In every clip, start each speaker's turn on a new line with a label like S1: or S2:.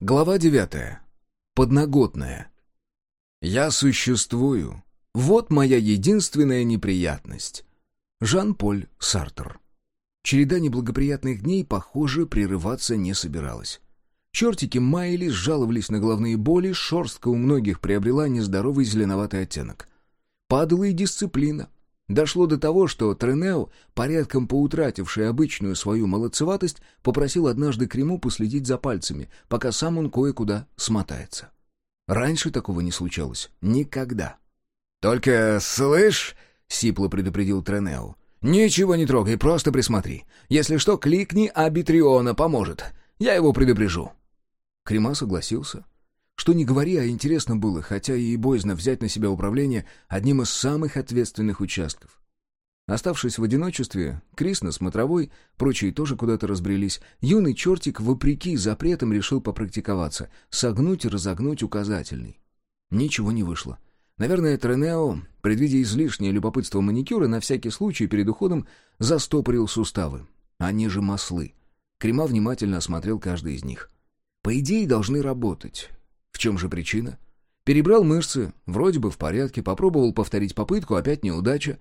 S1: Глава девятая. Подноготная. «Я существую. Вот моя единственная неприятность». Жан-Поль Сартер. Череда неблагоприятных дней, похоже, прерываться не собиралась. Чертики маялись, жаловались на головные боли, шерстка у многих приобрела нездоровый зеленоватый оттенок. Падала и дисциплина. Дошло до того, что Тренео, порядком поутративший обычную свою молодцеватость, попросил однажды Крему последить за пальцами, пока сам он кое-куда смотается. Раньше такого не случалось. Никогда. «Только, слышь...» — сипло предупредил Тренео. «Ничего не трогай, просто присмотри. Если что, кликни, а Битриона поможет. Я его предупрежу». Крема согласился. Что не говори, а интересно было, хотя и боязно взять на себя управление одним из самых ответственных участков. Оставшись в одиночестве, Крис на смотровой, прочие тоже куда-то разбрелись, юный чертик, вопреки запретам, решил попрактиковаться, согнуть и разогнуть указательный. Ничего не вышло. Наверное, Тренео, предвидя излишнее любопытство маникюра, на всякий случай перед уходом застопорил суставы. Они же маслы. Крема внимательно осмотрел каждый из них. По идее, должны работать. В чем же причина? Перебрал мышцы, вроде бы в порядке, попробовал повторить попытку, опять неудача.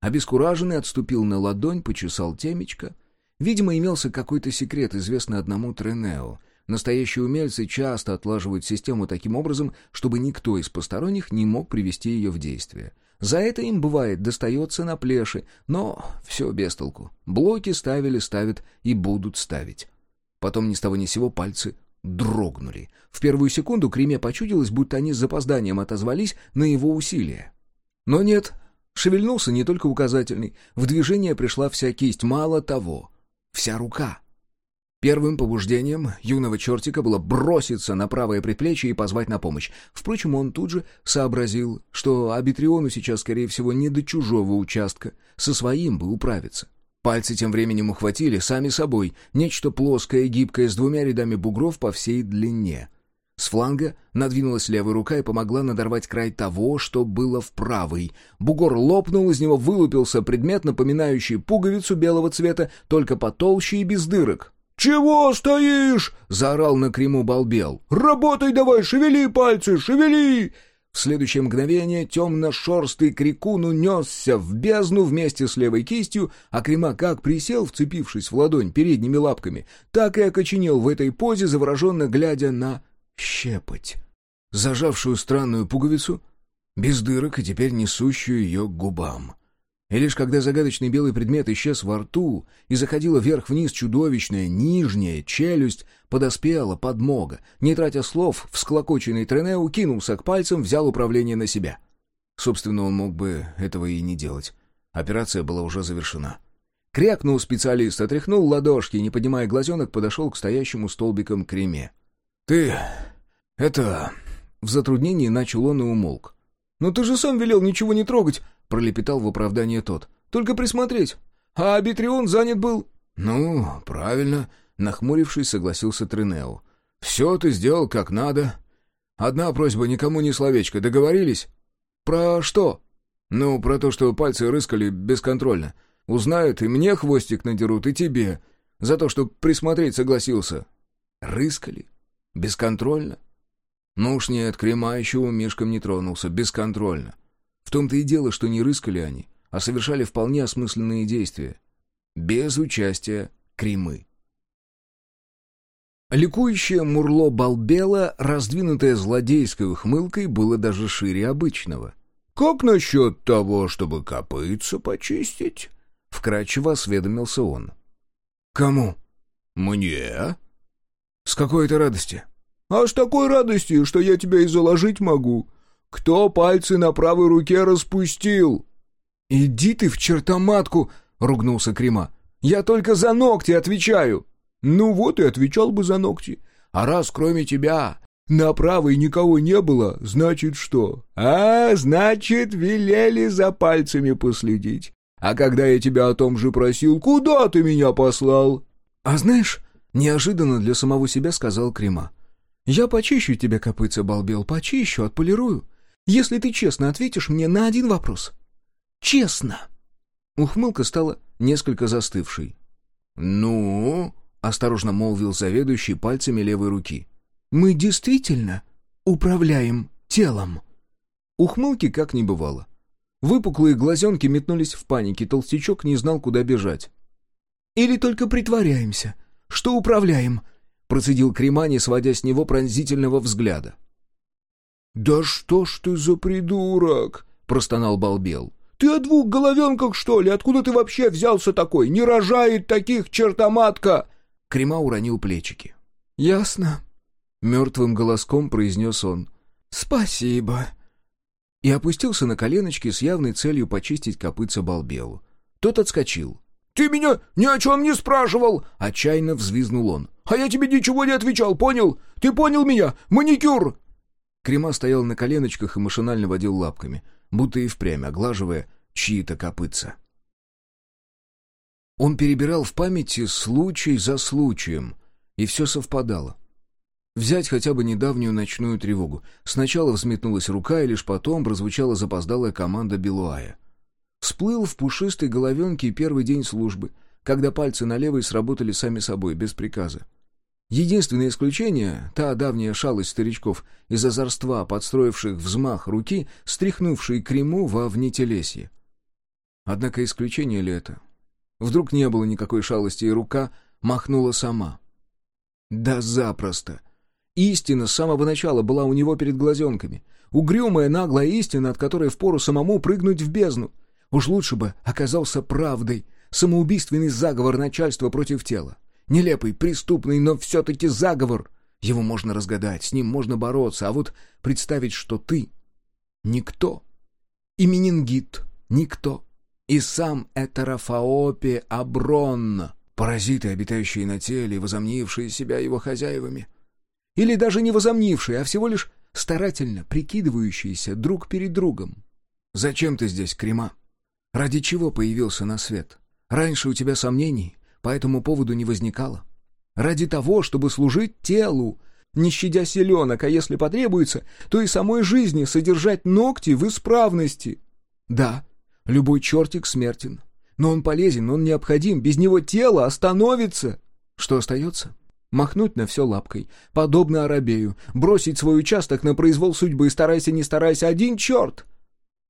S1: Обескураженный отступил на ладонь, почесал темечко. Видимо, имелся какой-то секрет, известный одному Тренео. Настоящие умельцы часто отлаживают систему таким образом, чтобы никто из посторонних не мог привести ее в действие. За это им, бывает, достается на плеши, но все без толку. Блоки ставили, ставят и будут ставить. Потом ни с того ни сего пальцы дрогнули. В первую секунду Креме почудилось, будто они с запозданием отозвались на его усилия. Но нет, шевельнулся не только указательный, в движение пришла вся кисть, мало того, вся рука. Первым побуждением юного чертика было броситься на правое предплечье и позвать на помощь. Впрочем, он тут же сообразил, что Абитриону сейчас, скорее всего, не до чужого участка, со своим бы управиться. Пальцы тем временем ухватили, сами собой, нечто плоское и гибкое с двумя рядами бугров по всей длине. С фланга надвинулась левая рука и помогла надорвать край того, что было в правой. Бугор лопнул, из него вылупился предмет, напоминающий пуговицу белого цвета, только потолще и без дырок. «Чего стоишь?» — заорал на Крему балбел. «Работай давай, шевели пальцы, шевели!» В следующее мгновение темно-шерстый крикун унесся в бездну вместе с левой кистью, а Крема как присел, вцепившись в ладонь передними лапками, так и окоченел в этой позе, завороженно глядя на щепоть, зажавшую странную пуговицу, без дырок и теперь несущую ее к губам. И лишь когда загадочный белый предмет исчез во рту и заходила вверх-вниз чудовищная нижняя челюсть, подоспела подмога. Не тратя слов, всклокоченный Тренео кинулся к пальцам, взял управление на себя. Собственно, он мог бы этого и не делать. Операция была уже завершена. Крякнул специалист, отряхнул ладошки не поднимая глазенок, подошел к стоящему столбикам креме. «Ты... это...» В затруднении начал он и умолк. «Но ты же сам велел ничего не трогать!» — пролепетал в оправдание тот. «Только присмотреть. А Абитрион занят был...» «Ну, правильно», — нахмурившись, согласился Тринео. «Все ты сделал как надо. Одна просьба, никому ни словечко. Договорились?» «Про что?» «Ну, про то, что пальцы рыскали бесконтрольно. Узнают, и мне хвостик надерут, и тебе. За то, что присмотреть согласился». «Рыскали? Бесконтрольно?» «Ну уж нет, крема еще у Мишкам не тронулся. Бесконтрольно. В том-то и дело, что не рыскали они, а совершали вполне осмысленные действия. Без участия Кремы. Ликующее мурло балбела, раздвинутое злодейской ухмылкой, было даже шире обычного. «Как насчет того, чтобы копытца почистить?» — вкратчиво осведомился он. «Кому?» «Мне?» «С какой-то радости?» «А с такой радости, что я тебя и заложить могу. Кто пальцы на правой руке распустил?» «Иди ты в чертоматку!» — ругнулся Крима. «Я только за ногти отвечаю!» «Ну вот и отвечал бы за ногти. А раз кроме тебя на правой никого не было, значит что? А, значит, велели за пальцами последить. А когда я тебя о том же просил, куда ты меня послал?» «А знаешь...» — неожиданно для самого себя сказал Крима. «Я почищу тебе копытца, балбел, почищу, отполирую. Если ты честно ответишь мне на один вопрос. Честно!» Ухмылка стала несколько застывшей. «Ну?» — осторожно молвил заведующий пальцами левой руки.
S2: Мы действительно управляем телом?»
S1: Ухмылки как не бывало. Выпуклые глазенки метнулись в панике, толстячок не знал, куда бежать.
S2: «Или только притворяемся, что управляем?»
S1: процедил Кремани, сводя с него пронзительного взгляда.
S2: «Да что ж ты за придурок!» — простонал Балбел. «Ты о двух головенках, что ли? Откуда ты вообще взялся такой? Не рожает таких, чертоматка!»
S1: Крема уронил плечики.
S2: «Ясно», —
S1: мертвым голоском произнес он.
S2: «Спасибо».
S1: И опустился на коленочки с явной целью почистить копытца Балбелу. Тот отскочил.
S2: «Ты меня ни о чем не спрашивал!»
S1: — отчаянно взвизнул он.
S2: «А я тебе ничего не отвечал, понял? Ты понял меня? Маникюр!»
S1: Крема стоял на коленочках и машинально водил лапками, будто и впрямь оглаживая чьи-то копытца. Он перебирал в памяти случай за случаем, и все совпадало. Взять хотя бы недавнюю ночную тревогу. Сначала взметнулась рука, и лишь потом прозвучала запоздалая команда Белуая. Всплыл в пушистой головенке первый день службы, когда пальцы на левой сработали сами собой, без приказа. Единственное исключение — та давняя шалость старичков из озорства, подстроивших взмах руки, стряхнувший крему во внетелесье. Однако исключение ли это? Вдруг не было никакой шалости, и рука махнула сама. Да запросто. Истина с самого начала была у него перед глазенками. Угрюмая, наглая истина, от которой впору самому прыгнуть в бездну. Уж лучше бы оказался правдой. Самоубийственный заговор начальства против тела. Нелепый, преступный, но все-таки заговор. Его можно разгадать, с ним можно бороться, а вот представить, что ты — никто. И менингит — никто. И сам Этерофаопе Аброн, паразиты, обитающие на теле, возомнившие себя его хозяевами. Или даже не возомнившие, а всего лишь старательно прикидывающиеся друг перед другом. Зачем ты здесь, Крема? Ради чего появился на свет? Раньше у тебя сомнений по этому поводу не возникало. Ради того, чтобы служить телу, не щадя селенок, а если потребуется, то и самой жизни содержать ногти в исправности. Да, любой чертик смертен, но он полезен, он необходим, без него тело остановится. Что остается? Махнуть на все лапкой, подобно Арабею, бросить свой участок на произвол судьбы, старайся не старайся, один черт!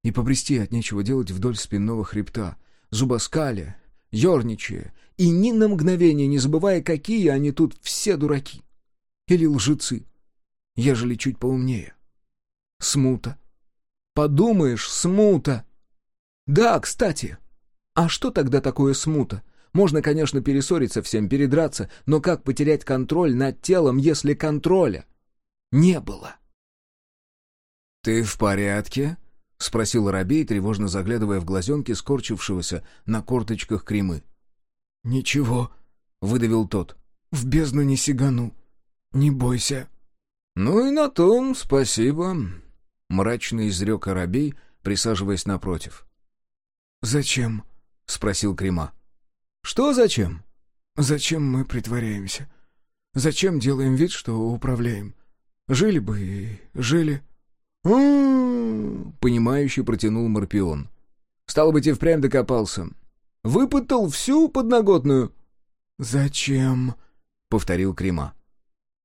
S1: И побрести от нечего делать вдоль спинного хребта, зубоскаля, ерничая, и ни на мгновение не забывая, какие они тут все дураки. Или лжецы, ежели чуть поумнее. Смута. Подумаешь, смута. Да, кстати, а что тогда такое смута? Можно, конечно, перессориться всем, передраться, но как потерять контроль над телом, если контроля не было? «Ты в порядке?» — спросил Рабей, тревожно заглядывая в глазенки скорчившегося на корточках кремы.
S2: «Ничего», —
S1: выдавил тот.
S2: «В бездну не сигану. Не бойся».
S1: «Ну и на том спасибо», — мрачно изрек Арабей, присаживаясь напротив.
S2: «Зачем?»
S1: — спросил Крема. «Что зачем?»
S2: «Зачем мы притворяемся? Зачем делаем вид, что управляем? Жили бы и жили».
S1: «М-м-м», понимающе протянул Морпион. «Стало быть, и впрямь докопался. Выпытал всю подноготную».
S2: «Зачем?»
S1: — повторил Крема.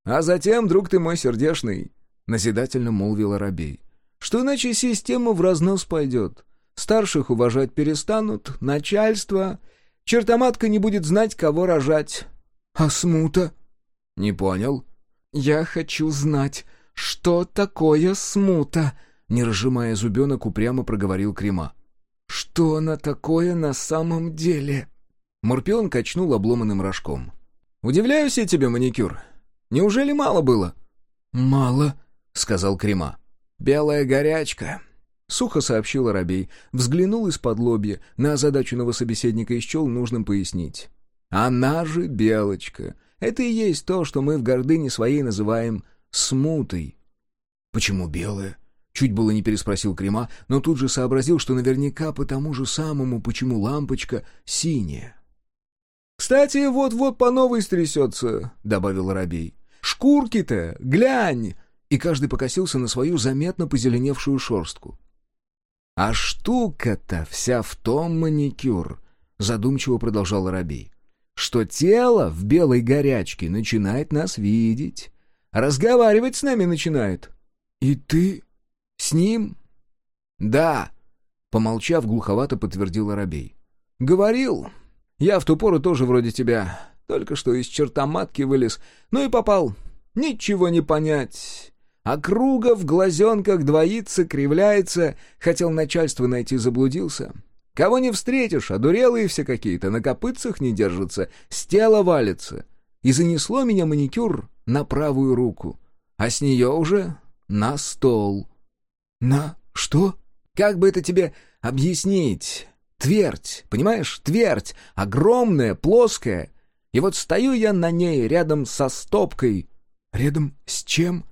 S1: «А затем, друг ты мой сердешный», — назидательно молвил Арабей, «что иначе система в разнос пойдет. Старших уважать перестанут, начальство... Чертоматка не будет знать, кого рожать».
S2: «А смута?»
S1: «Не понял».
S2: «Я хочу знать, что такое смута?» Не разжимая зубенок, упрямо проговорил Крема. «Что она такое на самом деле?»
S1: Морпион качнул обломанным рожком. «Удивляюсь я тебе, маникюр. Неужели мало было?»
S2: «Мало», —
S1: сказал Крема. «Белая горячка», — сухо сообщил Арабей, взглянул из-под лобья на озадаченного собеседника и счел нужным пояснить. «Она же белочка. Это и есть то, что мы в гордыне своей называем смутой». «Почему белая?» Чуть было не переспросил Крема, но тут же сообразил, что наверняка по тому же самому, почему лампочка синяя. «Кстати, вот-вот по новой стрясется», — добавил Рабей. «Шкурки-то, глянь!» И каждый покосился на свою заметно позеленевшую шорстку. «А штука-то вся в том маникюр», — задумчиво продолжал Рабей, «что тело в белой горячке начинает нас видеть. Разговаривать с нами начинает».
S2: «И ты
S1: с ним?» «Да», — помолчав, глуховато подтвердил Арабей. «Говорил. Я в ту пору тоже вроде тебя. Только что из чертоматки вылез. Ну и попал. Ничего не понять. Округа в глазенках двоится, кривляется. Хотел начальство найти, заблудился. Кого не встретишь, одурелые все какие-то, на копытцах не держатся, с тела валятся. И занесло меня маникюр на правую руку, а с нее уже на стол.
S2: «На что?»
S1: «Как бы это тебе объяснить?» Твердь, понимаешь, твердь, огромная, плоская. И вот стою я на ней рядом со стопкой.
S2: Рядом с чем?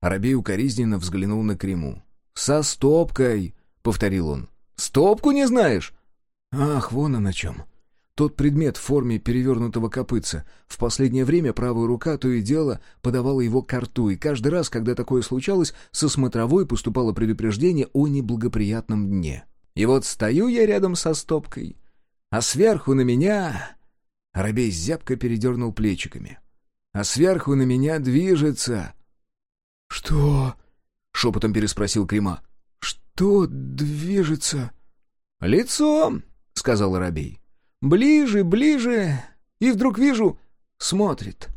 S1: Арабей укоризненно взглянул на Крему. «Со стопкой», — повторил он. «Стопку не знаешь?»
S2: «Ах, вон он о чем. Тот предмет в форме перевернутого копытца. В последнее время правая рука то и дело подавала его к рту, и каждый раз, когда такое случалось, со смотровой поступало предупреждение о неблагоприятном дне. И вот стою я рядом со стопкой, а сверху на меня... Арабей зябко передернул плечиками. А сверху на меня движется... «Что?»
S1: — шепотом переспросил Крема.
S2: «Что движется?»
S1: «Лицо», — сказал Арабей. «Ближе, ближе, и вдруг вижу, смотрит.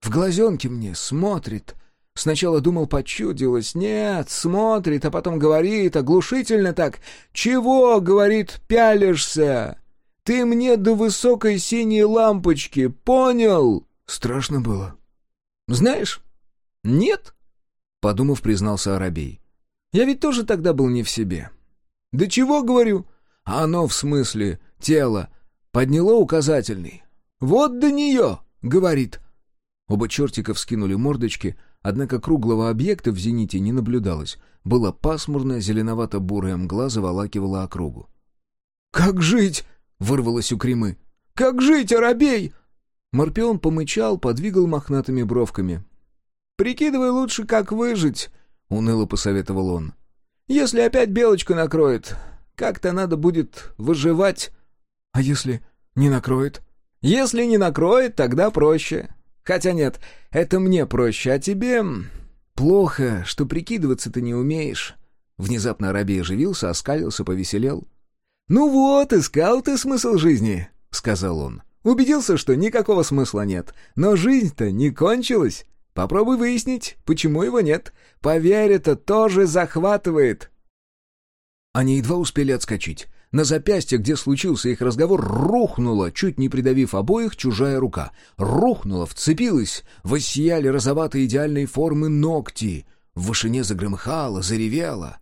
S1: В глазенке мне смотрит. Сначала думал, почудилось. Нет, смотрит, а потом говорит, оглушительно так. «Чего, — говорит, — пялишься? Ты мне до высокой синей лампочки, понял?»
S2: Страшно было.
S1: «Знаешь, нет?» — подумав, признался Арабей. «Я ведь тоже тогда был не в себе». «Да чего, — говорю? Оно, в смысле, тело, подняло указательный. Вот до нее!» — говорит. Оба чертика вскинули мордочки — Однако круглого объекта в зените не наблюдалось. Было пасмурно, зеленовато-бурая мгла заволакивала округу.
S2: «Как жить?» — вырвалось у Кремы. «Как жить, Арабей?»
S1: Морпион помычал, подвигал мохнатыми бровками.
S2: «Прикидывай лучше, как выжить», — уныло посоветовал он.
S1: «Если опять белочку накроет, как-то надо будет выживать».
S2: «А если не накроет?»
S1: «Если не накроет, тогда проще. Хотя нет, это мне проще, а тебе... Плохо, что прикидываться ты не умеешь». Внезапно Арабий оживился, оскалился, повеселел. «Ну вот, искал ты смысл жизни», — сказал он. «Убедился, что никакого смысла нет. Но жизнь-то не кончилась. Попробуй выяснить, почему его нет. Поверь, это тоже захватывает». Они едва успели отскочить. На запястье, где случился их разговор, рухнула, чуть не придавив обоих, чужая рука. Рухнула, вцепилась, воссияли розоватые идеальной формы ногти. В вышине загромыхала, заревела.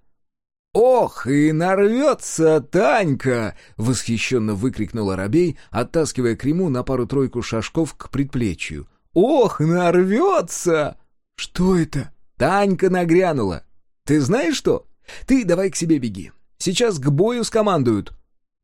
S1: «Ох, и нарвется Танька!» — восхищенно выкрикнул Арабей, оттаскивая Крему на пару-тройку шажков к предплечью. «Ох, нарвется!»
S2: «Что это?»
S1: «Танька нагрянула. Ты знаешь что? Ты давай к себе беги. Сейчас к бою скомандуют».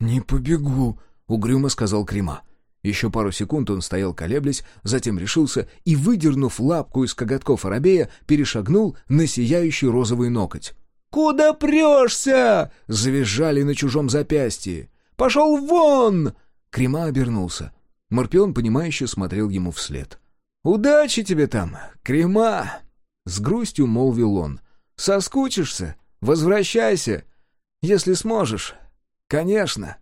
S2: «Не побегу», —
S1: угрюмо сказал Крима. Еще пару секунд он стоял колеблясь, затем решился и, выдернув лапку из коготков Арабея, перешагнул на сияющий розовый ноготь. «Куда прешься?» — завизжали на чужом запястье. «Пошел вон!» Крима обернулся. Морпион, понимающе смотрел ему вслед. «Удачи тебе там, Крима!» С грустью молвил он. «Соскучишься? Возвращайся! Если сможешь. Конечно.